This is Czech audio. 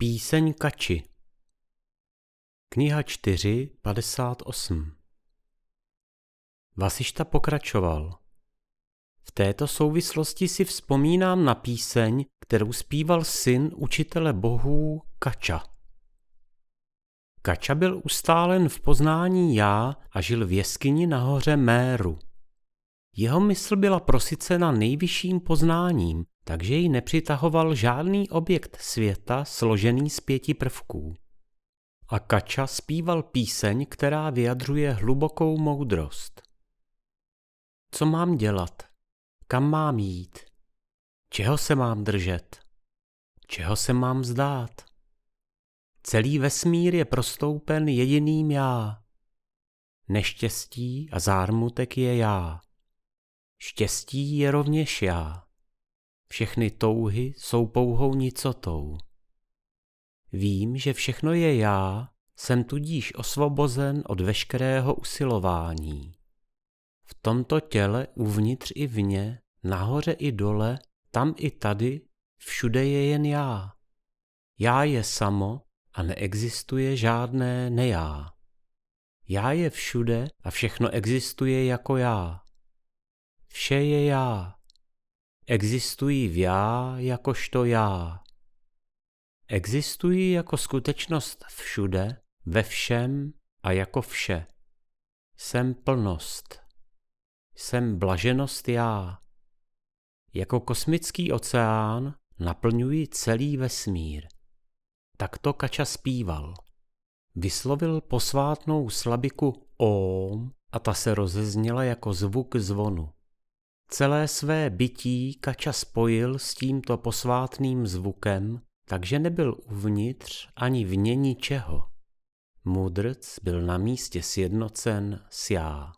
Píseň Kači Kniha 4, 58 Vasišta pokračoval. V této souvislosti si vzpomínám na píseň, kterou zpíval syn učitele bohů Kača. Kača byl ustálen v poznání já a žil v jeskyni nahoře Méru. Jeho mysl byla prosycena nejvyšším poznáním, takže ji nepřitahoval žádný objekt světa složený z pěti prvků. A Kača zpíval píseň, která vyjadřuje hlubokou moudrost. Co mám dělat? Kam mám jít? Čeho se mám držet? Čeho se mám zdát? Celý vesmír je prostoupen jediným já. Neštěstí a zármutek je já. Štěstí je rovněž já. Všechny touhy jsou pouhou nicotou. Vím, že všechno je já, jsem tudíž osvobozen od veškerého usilování. V tomto těle uvnitř i vně, nahoře i dole, tam i tady, všude je jen já. Já je samo a neexistuje žádné nejá. Já je všude a všechno existuje jako já. Vše je já. Existují v já jakožto já. Existují jako skutečnost všude, ve všem a jako vše. Jsem plnost. Jsem blaženost já. Jako kosmický oceán naplňuji celý vesmír. Takto Kača zpíval. Vyslovil posvátnou slabiku Óm a ta se rozezněla jako zvuk zvonu. Celé své bytí Kača spojil s tímto posvátným zvukem, takže nebyl uvnitř ani vně ničeho. Mudrc byl na místě sjednocen s já.